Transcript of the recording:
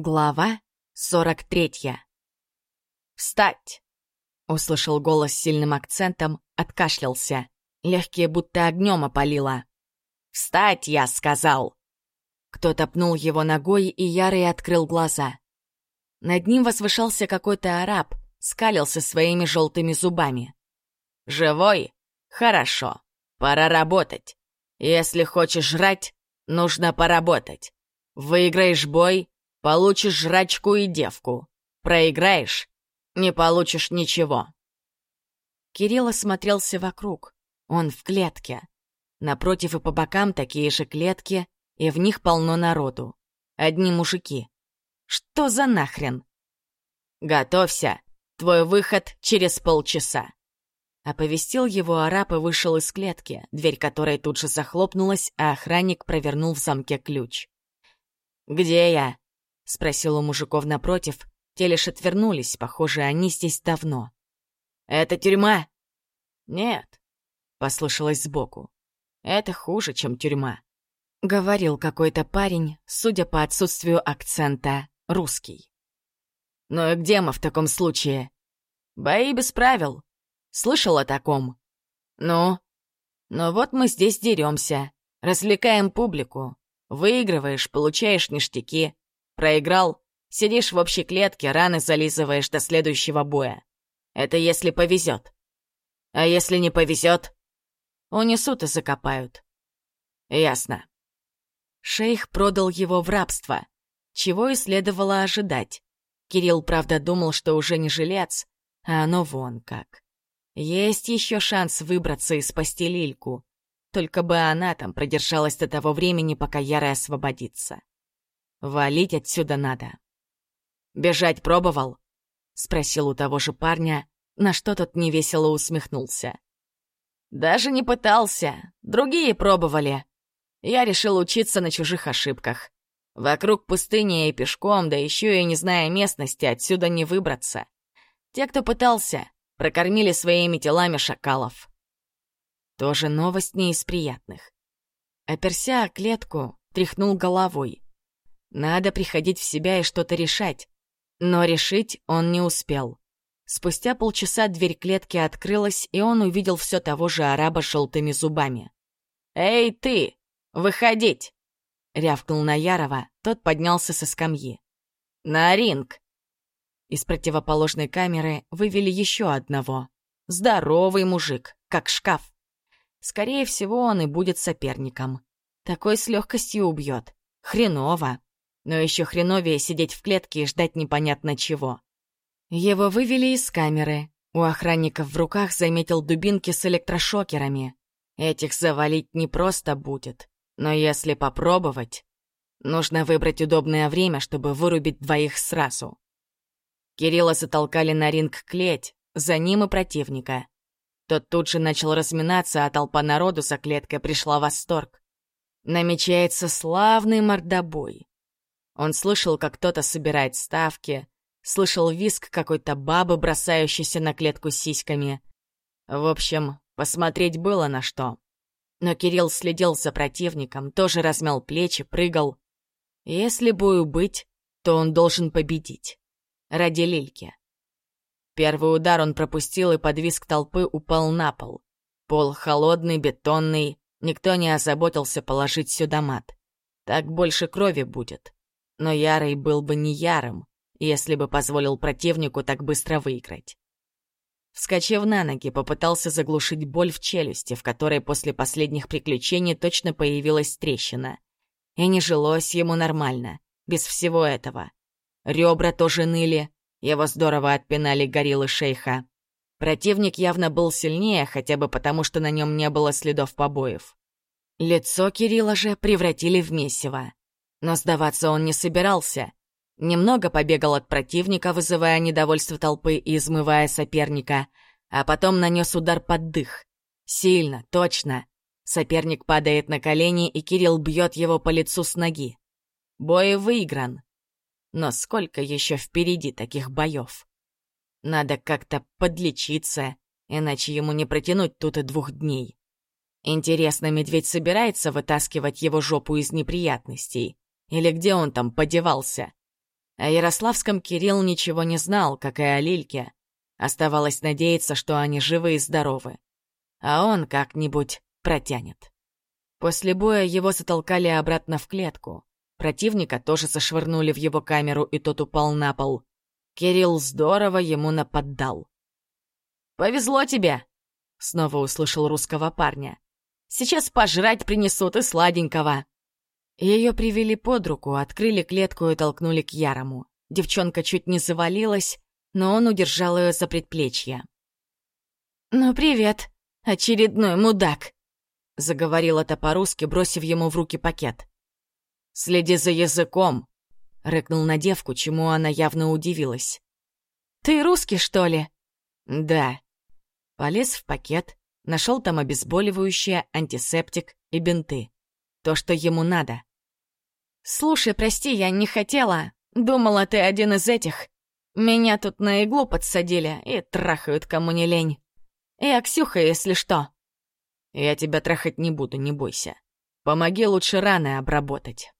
Глава 43 «Встать!» — услышал голос с сильным акцентом, откашлялся. Легкие будто огнем опалило. «Встать, я сказал!» Кто-то пнул его ногой, и Ярый открыл глаза. Над ним возвышался какой-то араб, скалился своими желтыми зубами. «Живой? Хорошо. Пора работать. Если хочешь жрать, нужно поработать. Выиграешь бой Получишь жрачку и девку. Проиграешь — не получишь ничего. Кирилл осмотрелся вокруг. Он в клетке. Напротив и по бокам такие же клетки, и в них полно народу. Одни мужики. Что за нахрен? «Готовься! Твой выход через полчаса!» Оповестил его араб и вышел из клетки, дверь которой тут же захлопнулась, а охранник провернул в замке ключ. «Где я?» — спросил у мужиков напротив. Те лишь отвернулись, похоже, они здесь давно. «Это тюрьма?» «Нет», — послышалось сбоку. «Это хуже, чем тюрьма», — говорил какой-то парень, судя по отсутствию акцента, русский. «Ну и где мы в таком случае?» «Бои без правил. Слышал о таком?» «Ну?» «Ну вот мы здесь деремся, развлекаем публику. Выигрываешь, получаешь ништяки. Проиграл, сидишь в общей клетке, раны зализываешь до следующего боя. Это если повезет. А если не повезет, унесут и закопают. Ясно. Шейх продал его в рабство, чего и следовало ожидать. Кирилл, правда, думал, что уже не жилец, а оно вон как. Есть еще шанс выбраться и спасти Лильку. Только бы она там продержалась до того времени, пока Яра освободится. Валить отсюда надо. «Бежать пробовал?» — спросил у того же парня, на что тот невесело усмехнулся. «Даже не пытался. Другие пробовали. Я решил учиться на чужих ошибках. Вокруг пустыни и пешком, да еще и не зная местности, отсюда не выбраться. Те, кто пытался, прокормили своими телами шакалов». Тоже новость не из приятных. Оперся о клетку, тряхнул головой. Надо приходить в себя и что-то решать. Но решить он не успел. Спустя полчаса дверь клетки открылась, и он увидел все того же араба с желтыми зубами. «Эй, ты! Выходить!» — рявкнул на Ярова, тот поднялся со скамьи. «На ринг!» Из противоположной камеры вывели еще одного. Здоровый мужик, как шкаф. Скорее всего, он и будет соперником. Такой с легкостью убьет. Хреново но еще хреновее сидеть в клетке и ждать непонятно чего. Его вывели из камеры. У охранников в руках заметил дубинки с электрошокерами. Этих завалить не просто будет, но если попробовать, нужно выбрать удобное время, чтобы вырубить двоих сразу. Кирилла затолкали на ринг клеть, за ним и противника. Тот тут же начал разминаться, а толпа народу за клеткой пришла в восторг. Намечается славный мордобой. Он слышал, как кто-то собирает ставки, слышал виск какой-то бабы, бросающейся на клетку сиськами. В общем, посмотреть было на что. Но Кирилл следил за противником, тоже размял плечи, прыгал. Если бою быть, то он должен победить. Ради Лильки. Первый удар он пропустил и под виск толпы упал на пол. Пол холодный, бетонный, никто не озаботился положить сюда мат. Так больше крови будет. Но Ярый был бы не Ярым, если бы позволил противнику так быстро выиграть. Вскочив на ноги, попытался заглушить боль в челюсти, в которой после последних приключений точно появилась трещина. И не жилось ему нормально, без всего этого. Ребра тоже ныли, его здорово отпинали гориллы шейха. Противник явно был сильнее, хотя бы потому, что на нем не было следов побоев. Лицо Кирилла же превратили в месиво. Но сдаваться он не собирался. Немного побегал от противника, вызывая недовольство толпы и измывая соперника, а потом нанес удар под дых. Сильно, точно. Соперник падает на колени, и Кирилл бьет его по лицу с ноги. Бой выигран. Но сколько еще впереди таких боев? Надо как-то подлечиться, иначе ему не протянуть тут и двух дней. Интересно, медведь собирается вытаскивать его жопу из неприятностей? Или где он там подевался? О Ярославском Кирилл ничего не знал, как и о Лильке. Оставалось надеяться, что они живы и здоровы. А он как-нибудь протянет. После боя его затолкали обратно в клетку. Противника тоже зашвырнули в его камеру, и тот упал на пол. Кирилл здорово ему наподдал. «Повезло тебе!» — снова услышал русского парня. «Сейчас пожрать принесут и сладенького!» Ее привели под руку, открыли клетку и толкнули к Ярому. Девчонка чуть не завалилась, но он удержал ее за предплечье. «Ну, привет, очередной мудак!» — заговорил это по-русски, бросив ему в руки пакет. «Следи за языком!» — рыкнул на девку, чему она явно удивилась. «Ты русский, что ли?» «Да». Полез в пакет, нашел там обезболивающее, антисептик и бинты. То, что ему надо. «Слушай, прости, я не хотела. Думала, ты один из этих. Меня тут на иглу подсадили и трахают, кому не лень. Я Ксюха, если что». «Я тебя трахать не буду, не бойся. Помоги лучше раны обработать».